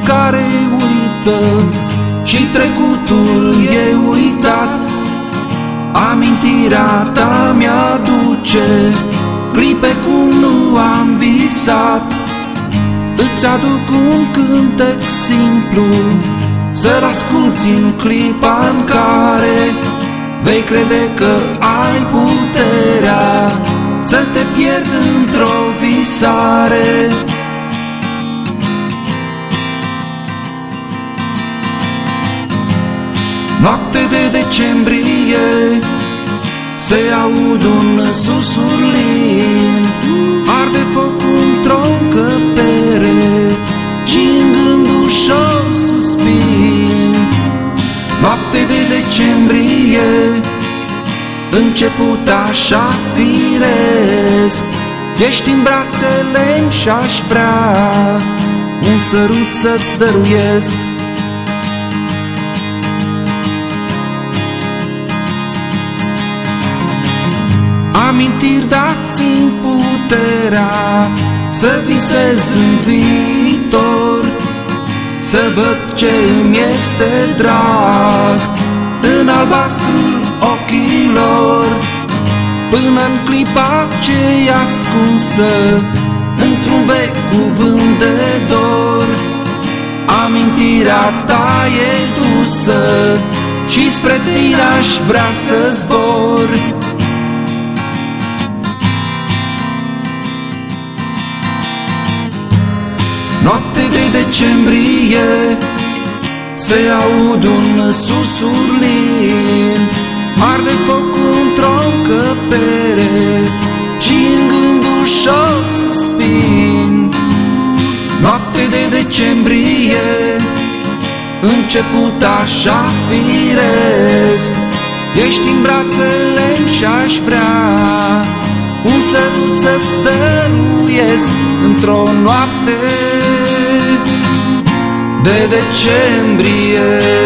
ochiul care uită și trecutul e uitat. Amintirea ta mi-aduce clipe cum nu am visat. Îți aduc un cântec simplu Să-l asculti în clipa în care Vei crede că ai puterea Să te pierzi într-o Noapte de decembrie Se aud un susurlin. Arde foc într-o încăpere Și în gând ușor suspin. Noapte de decembrie Început așa firesc. Ești în brațele și-aș vrea Un sărut să-ți dăruiesc amintiri dați-mi puterea Să visez în viitor Să văd ce îmi este drag În albastrul ochilor. Până în clipa ce e ascunsă Într-un vechi cuvânt de dor Amintirea ta e dusă Și spre tine aș vrea să zbor Noapte de decembrie Se aud un susurlin Arde foc într-o încăpere și în gând ușor suspin Noapte de decembrie Început așa firesc. Ești în brațele și-aș vrea Un sărut să-ți dăruiesc Într-o noapte de decembrie